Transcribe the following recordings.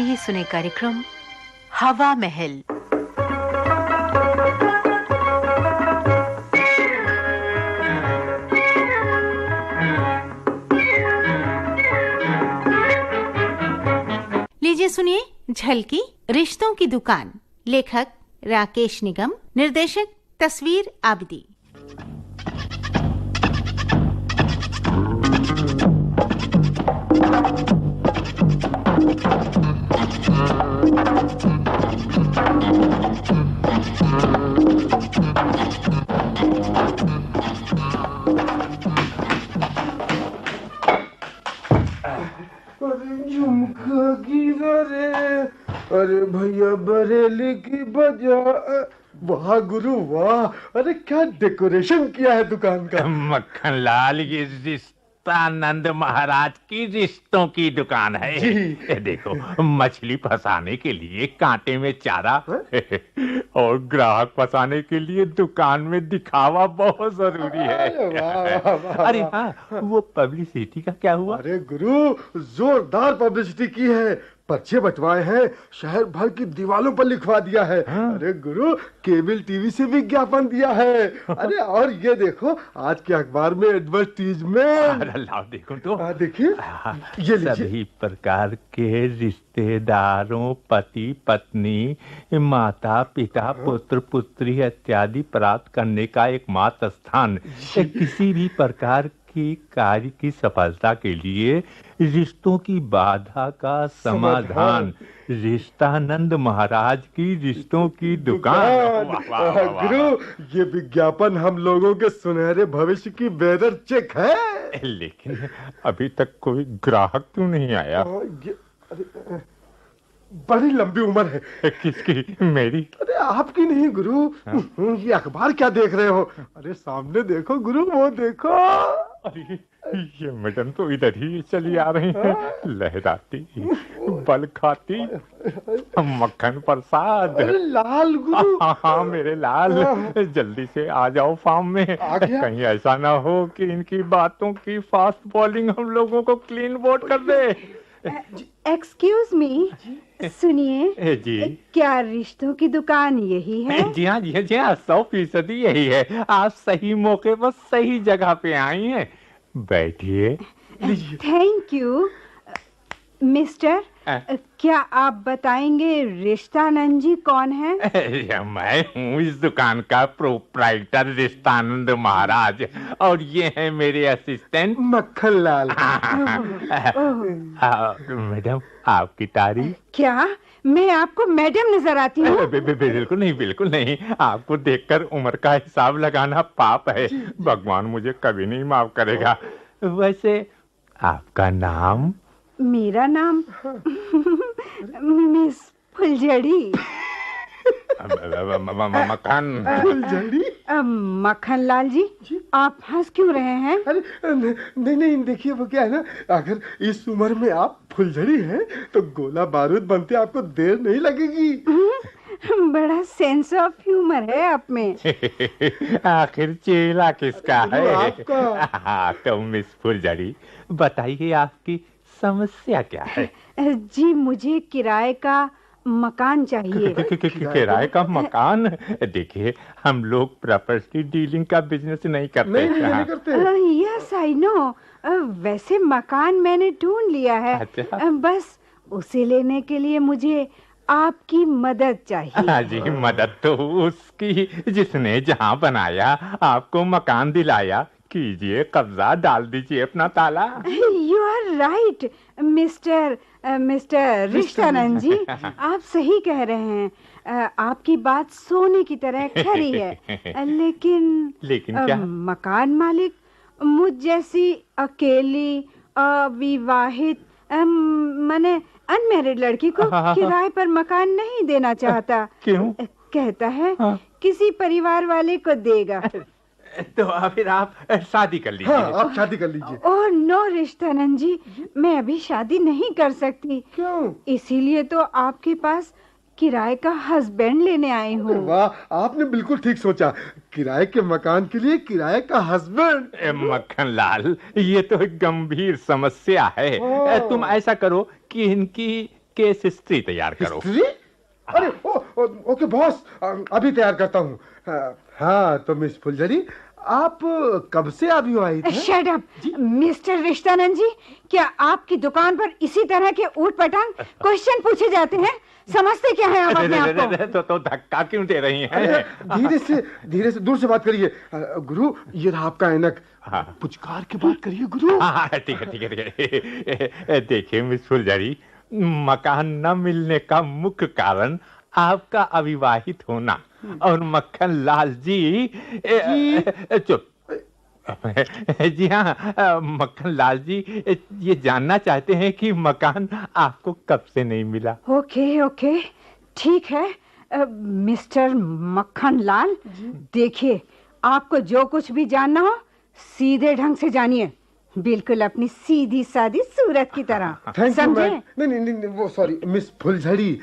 आइए सुने कार्यक्रम हवा महल। लीजिए सुनिए झलकी, रिश्तों की दुकान। लेखक राकेश निगम, निर्देशक तस्वीर आबदी। गिरा रे अरे भैया बरेली की बजा वाह गुरु, वाह। अरे क्या डेकोरेशन किया है दुकान का? मक्खन लाल ये रिश्तानंद महाराज की रिश्तों की दुकान है। ये देखो मछली फंसाने के लिए कांटे में चारा और ग्राहक फंसाने के लिए दुकान में दिखावा बहुत ज़रूरी है। अरे हाँ वो पब्लिसिटी का क्या हुआ? अरे गुरु जोरदार पब्लिसिटी की है। पर्चे बंटवाए हैं शहर भर की दीवारों पर लिखवा दिया है। हाँ। अरे गुरु केबल टीवी से भी विज्ञापन दिया है। अरे और ये देखो आज के अखबार में एडवर्टीजमेंट अरे लाओ देखो तो। हाँ, देखिए। हाँ, ये सभी प्रकार के रिश्तेदारों पति पत्नी माता पिता पुत्र पुत्री इत्यादि प्राप्त करने का एकमात्र स्थान किसी भी प्रकार की कार्य की सफलता के लिए रिश्तों की बाधा का समाधान। रिश्तानंद महाराज की रिश्तों की दुकान। गुरु ये विज्ञापन हम लोगों के सुनहरे भविष्य की बेहतर चेक है। लेकिन अभी तक कोई ग्राहक क्यों नहीं आया। अरे, बड़ी लंबी उम्र है। किसकी? मेरी? अरे आपकी नहीं गुरु। हाँ? ये अखबार क्या देख रहे हो? अरे सामने देखो गुरु वो देखो। अरे ये मैडम तो इधर ही चली आ रही है। लहराती बल खाती मक्खन प्रसाद। लाल गुरु। हाँ हाँ मेरे लाल। जल्दी से आ जाओ फार्म में। कहीं ऐसा ना हो कि इनकी बातों की फास्ट बॉलिंग हम लोगों को क्लीन बोर्ड कर दे। एक्सक्यूज मी सुनिए जी। क्या रिश्तों की दुकान यही है? जी हाँ जी हाँ जी हाँ सौ फ़ीसदी यही है। आप सही मौके पर सही जगह पे आई हैं। बैठिए। Thank you mister. क्या आप बताएँगे रिश्तानंद जी कौन है? मैं हूँ इस दुकान का प्रोप्राइटर रिश्तानंद महाराज और ये है मेरे असिस्टेंट मक्खन लाल मैडम आपकी तारीफ़। क्या? मैं आपको मैडम नज़र आती हूँ? बिल्कुल नहीं बिल्कुल नहीं। आपको देखकर उम्र का हिसाब लगाना पाप है। भगवान मुझे कभी नहीं माफ़ करेगा। वैसे आपका नाम? मेरा नाम मिस फुलझड़ी। मकान फुलझड़ी? मक्खन लाल जी। आप हंस क्यों रहे हैं? अरे नहीं नहीं देखिए वो क्या है ना अगर इस उम्र में आप फुलझड़ी हैं तो गोला बारूद बनते आपको देर नहीं लगेगी। बड़ा सेंस ऑफ़ ह्यूमर है आप में। आखिर चेला किसका है? आपका। हाँ तो मिस फुलझड़ी बताइए आपकी समस्या क्या है? जी मुझे किराए का मकान चाहिए। कि- कि- कि- किराए का मकान? देखिए हम लोग प्रॉपर्टी डीलिंग का बिज़नेस नहीं करते। नहीं नहीं, हाँ। नहीं करते। Yes I know. वैसे मकान मैंने ढूंढ लिया है। अच्छा। बस उसे लेने के लिए मुझे आपकी मदद चाहिए। हाँ जी मदद तो उसकी जिसने जहाँ बनाया आपको मकान दिलाया। कीजिए कब्जा डाल दीजिए अपना ताला। You are right mister mister Rishtanand ji आप सही कह रहे हैं। अ, आपकी बात सोने की तरह खरी है। लेकिन लेकिन अ, क्या? मकान मालिक मुझ जैसी अकेली अविवाहित मैंने अनमेरिड लड़की को हाँ, हाँ, हाँ। किराए पर मकान नहीं देना चाहता। क्यों? कहता हाँ। किसी परिवार वाले को देगा। तो फिर आप शादी कर लीजिए। हाँ आप शादी कर लीजिए। ओह नो रिश्तानंद जी मैं अभी शादी नहीं कर सकती। क्यों? इसीलिए तो आपके पास किराए का हस्बैंड लेने आई हूँ। वाह आपने बिल्कुल ठीक सोचा। किराए के मकान के लिए किराए का हस्बैंड। मक्खन लाल ये तो एक गंभीर समस्या है। तुम ऐसा करो कि इनकी केस हिस्ट्री तैयार करो। हिस्ट्री? अरे ओ, ओ, ओके बॉस अभी तैयार करता हूँ। हाँ तो मिस फुलझड़ी आप कब से अविवाहित हैं? Shut up mister Rishtanand ji क्या आपकी दुकान पर इसी तरह के ऊट पटांग क्वेश्चन पूछे जाते हैं? समझते क्या है आप अपने आप को? तो, तो धक्का क्यों दे रही हैं? धीरे से धीरे से दूर से बात करिए। गुरु ये रहा आपका ऐनक। हाँ। पुचकार के बात करिए गुरु। हाँ हाँ, ठीक है ठीक है ठीक है। देखिए मिस फुलझड़ी मकान न मिलने का मुख्य कारण आपका अविवाहित होना। और मक्खन लाल जी ए, चुप। जी हाँ मक्खन लाल जी ये जानना चाहते हैं कि मकान आपको कब से नहीं मिला? Okay okay. ठीक है। अ, मिस्टर मक्खन लाल देखिए आपको जो कुछ भी जानना हो सीधे ढंग से जानिए। बिल्कुल अपनी सीधी सादी सूरत की तरह। समझे? नहीं नहीं नहीं वो सॉरी मिस फुलझड़ी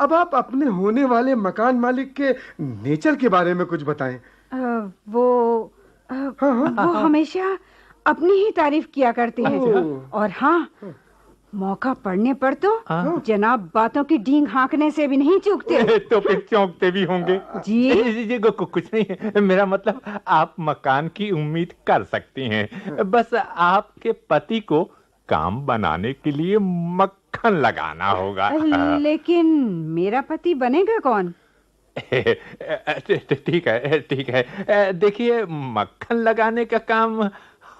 अब आप अपने होने वाले मकान मालिक के नेचर के बारे में कुछ बताएँ। आ, वो हाँ, वो हमेशा अपनी ही तारीफ़ किया करते हैं और हाँ। मौका पड़ने पर तो हाँ। जनाब बातों की डींग हाँकने से भी नहीं चूकते। तो फिर चौंकते भी होंगे। जी। जी कुछ नहीं है। मेरा मतलब आप मकान की उम्मीद कर सकती हैं। बस आपके पति को काम बनाने के लिए मक्खन लगाना होगा। लेकिन मेरा पति बनेगा कौन? ठीक है ठीक है। देखिए मक्खन लगाने का काम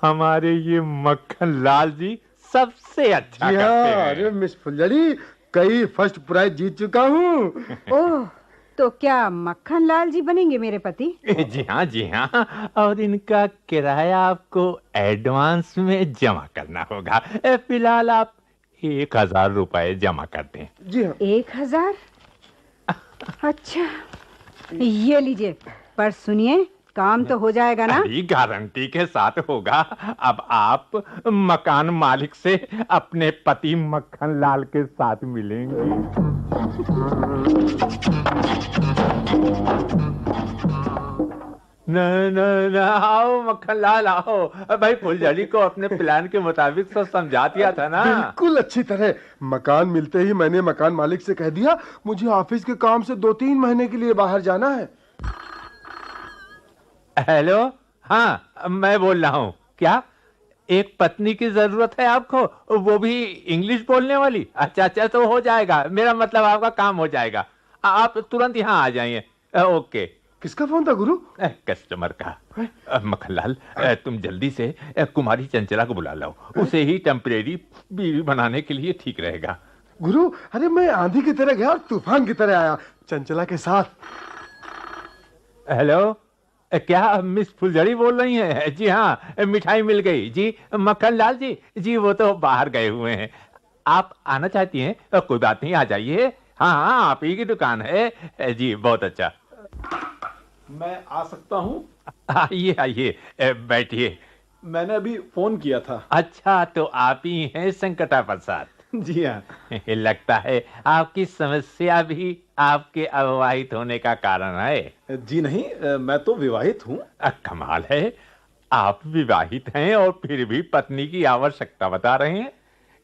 हमारे ये मक्खन लाल जी सबसे अच्छा करते हाँ। हैं अरे मिस फुलझड़ी कई फ़र्स्ट प्राइज जीत चुका हूँ। ओह। तो क्या मक्खन लाल जी बनेंगे मेरे पति? जी हाँ जी हाँ। और इनका किराया आपको एडवांस में जमा करना होगा। फ़िलहाल आप एक हज़ार रुपए जमा कर दें। जी हाँ। एक हज़ार? अच्छा ये लीजिए पर सुनिए। काम तो हो जाएगा ना। अभी गारंटी के साथ होगा। अब आप मकान मालिक से अपने पति मक्खन लाल के साथ मिलेंगे। न न न आओ मक्खन लाल आओ। भाई फुलझड़ी को अपने प्लान के मुताबिक तो समझा दिया था ना। बिल्कुल अच्छी तरह। मकान मिलते ही मैंने मकान मालिक से कह दिया मुझे ऑफ़िस के काम से दो तीन महीने के लिए बाहर जाना है। हेलो? हाँ मैं बोल रहा हूँ। क्या? एक पत्नी की ज़रूरत है आपको? वो भी इंग्लिश बोलने वाली? अच्छा अच्छा तो हो जाएगा। मेरा मतलब आपका काम हो जाएगा। आप तुरंत यहाँ आ जाइए। ओके। किसका फ़ोन था गुरु? कस्टमर का। मक्खनलाल तुम जल्दी से कुमारी चंचला को बुला लो उसे ही टेम्परेरी बीवी बनाने के लिए ठीक रहेगा। गुरु अरे मैं आंधी की तरह गया और तूफ़ान की तरह आया। चंचला के साथ। हेलो? क्या मिस फुलझड़ी बोल रही हैं? जी हाँ मिठाई मिल गई। जी मक्खन लाल जी। जी वो तो बाहर गए हुए हैं। आप आना चाहती हैं? कोई बात नहीं आ जाइए। हाँ हाँ आप ही की दुकान है। जी बहुत अच्छा। मैं आ सकता हूँ? आइए आइए बैठिए। मैंने अभी फ़ोन किया था। अच्छा तो आप ही हैं संकटा प्रसाद। जी हाँ। लगता है आपकी समस्या भी आपके अविवाहित होने का कारण है। जी नहीं मैं तो विवाहित हूँ। कमाल है। आप विवाहित हैं और फिर भी पत्नी की आवश्यकता बता रहे हैं।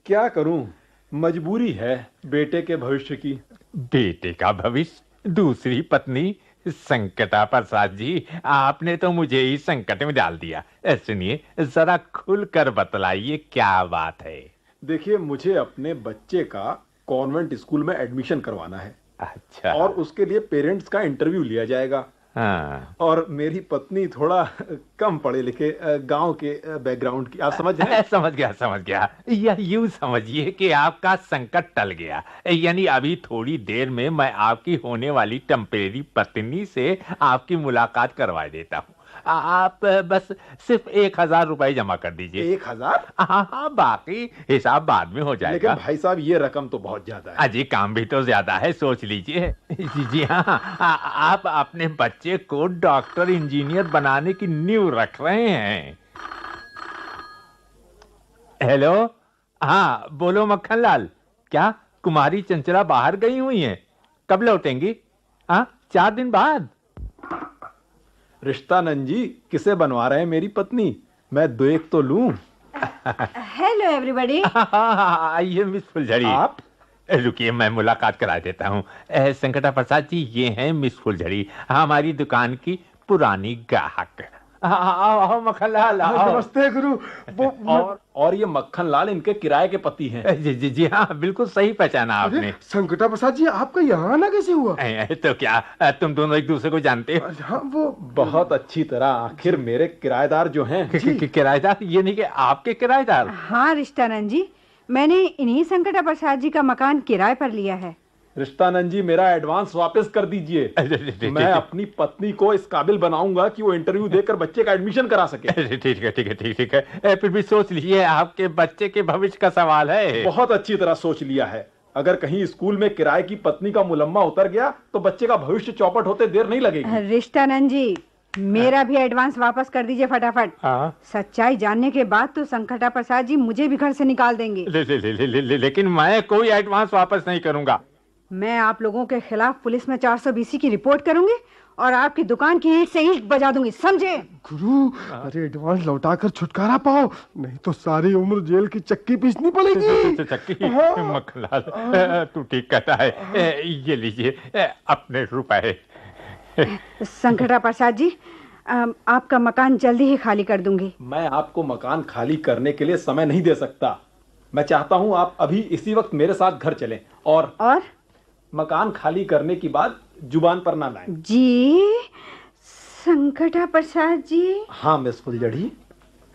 क्या करूँ? मजबूरी है बेटे के भविष्य की। बेटे का भविष्य? दूसरी पत्नी? संकटा प्रसाद जी आपने तो मुझे ही संकट में डाल दिया। सुनिए जरा खुलकर बतलाइए क्या बात है। देखिए मुझे अपने बच्चे का कॉन्वेंट स्कूल में एडमिशन करवाना है। अच्छा। और उसके लिए पेरेंट्स का इंटरव्यू लिया जाएगा। हाँ। और मेरी पत्नी थोड़ा कम पढ़े लिखे गाँव के बैकग्राउंड की। आप समझ रहे हैं? समझ गया समझ गया। या यूँ समझिए कि आपका संकट टल गया। यानी अभी थोड़ी देर में मैं आपकी होने वाली टेम्परेरी पत्नी से आपकी मुलाकात करवा देता हूँ। आप बस सिर्फ़ एक हज़ार रुपए जमा कर दीजिए। एक हज़ार? हाँ हाँ बाकी हिसाब बाद में हो जाएगा। लेकिन भाई साहब ये रकम तो बहुत ज़्यादा है। अजी काम भी तो ज़्यादा है सोच लीजिए। जी जी हाँ आ- आप अपने बच्चे को डॉक्टर इंजीनियर बनाने की नींव रख रहे हैं। हेलो? हाँ बोलो मक्खन लाल। क्या कुमारी चंचला बाहर गई हुई हैं? कब लौटेंगी? हाँ चार दिन बाद? रिश्तानंद जी किसे बनवा रहे हैं मेरी पत्नी? मैं दो एक तो लूँ। हेलो एवरीबॉडी आइए मिस फुलझड़ी। आप? रुकिए मैं मुलाकात करा देता हूँ। संकटा प्रसाद जी ये हैं मिस फुलझड़ी हमारी दुकान की पुरानी ग्राहक। आओ आओ मक्खनलाल आओ नमस्ते गुरु। वो और और ये मक्खन लाल इनके किराए के पति हैं। जी जी जी हाँ बिल्कुल सही पहचाना आपने। संकटा प्रसाद जी आपका यहाँ आना कैसे हुआ? अ, तो क्या तुम दोनों एक दूसरे को जानते हो? हाँ वो बहुत अच्छी तरह आखिर मेरे किराएदार जो हैं। किराएदार? ये नहीं कि आपके किराएदार। हाँ रिश्तानंद जी मैंने इन्हीं संकटा प्रसाद जी का मकान किराए पर लिया है। रिश्तानंद जी मेरा एडवांस वापस कर दीजिए। मैं अपनी पत्नी को इस काबिल बनाऊँगा कि वो इंटरव्यू देकर बच्चे का एडमिशन करा सके। ठीक है ठीक है ठीक ठीक है। फिर भी सोच लीजिए आपके बच्चे के भविष्य का सवाल है। बहुत अच्छी तरह सोच लिया है। अगर कहीं स्कूल में किराए की पत्नी का मुलम्मा उतर गया तो बच्चे का भविष्य चौपट होते देर नहीं लगेगी। रिश्तानंद जी मेरा भी एडवांस वापस कर दीजिए फटाफट। हाँ। सच्चाई जानने के बाद तो संकटा प्रसाद जी मुझे भी घर से निकाल देंगे। ले, ले, ले, ले, ले, ले, लेकिन मैं कोई एडवांस वापस नहीं करूँगा। मैं आप लोगों के खिलाफ पुलिस में 420 की रिपोर्ट करूँगी और आपकी दुकान की ईंट से ईंट बजा दूँगी समझे? गुरु अरे एडवांस लौटा कर छुटकारा पाओ नहीं तो सारी उम्र जेल की चक्की पीसनी पड़ेगी। तो चक्की हाँ। मक्खनलाल तू ठीक कहता है। ये लीजिए अपने रुपए। संकटा प्रसाद जी आपका मकान जल्दी ही खाली कर दूँगी। मैं आपको मकान खाली करने के लिए समय नहीं दे सकता। मैं चाहता हूँ आप अभी इसी वक्त मेरे साथ घर चलें और और? मकान खाली करने की बात ज़ुबान पर ना लाएँ। जी संकटा प्रसाद जी। हाँ मिस फुलझड़ी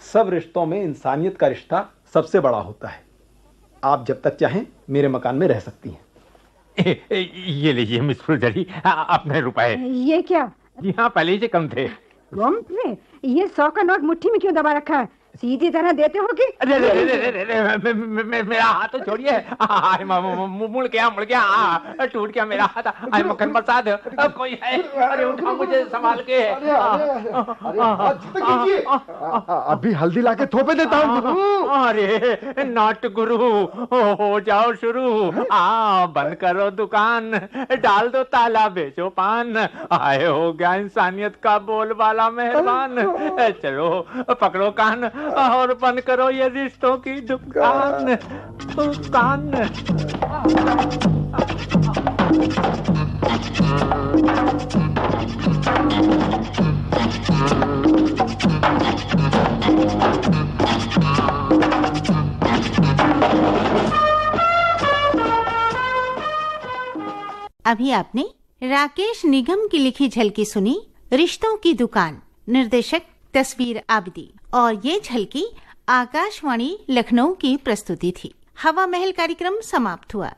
सब रिश्तों में इंसानियत का रिश्ता सबसे बड़ा होता है। आप जब तक चाहें मेरे मकान में रह सकती हैं। ये लीजिए मिस फुलझड़ी अपने रुपए। ये क्या? जी हाँ पहले से कम थे। गम में ये सौ का नोट मुट्ठी में क्यों दबा रखा है? सीधी तरह देते हो कि अरे अरे अरे अरे मेरा हाथ तो छोड़िए हाय मुड़ गया मुड़ गया टूट गया मेरा हाथ हाय मक्खन प्रसाद अ, कोई है अरे उठा मुझे संभाल के अरे अभी हल्दी लाके थोपे देता हूँ गुरु अरे नाट गुरु हो हो जाओ शुरू आ बंद करो दुकान डाल दो ताला बेचो पान आए हो गया इंसानियत का बोल वाला मेहरबान चलो पकड़ो कान और बंद करो ये रिश्तों की दुकान। दुकान। अभी आपने राकेश निगम की लिखी झलकी सुनी रिश्तों की दुकान। निर्देशक तस्वीर आबदी। और ये झलकी आकाशवाणी लखनऊ की प्रस्तुति थी। हवा महल कार्यक्रम समाप्त हुआ।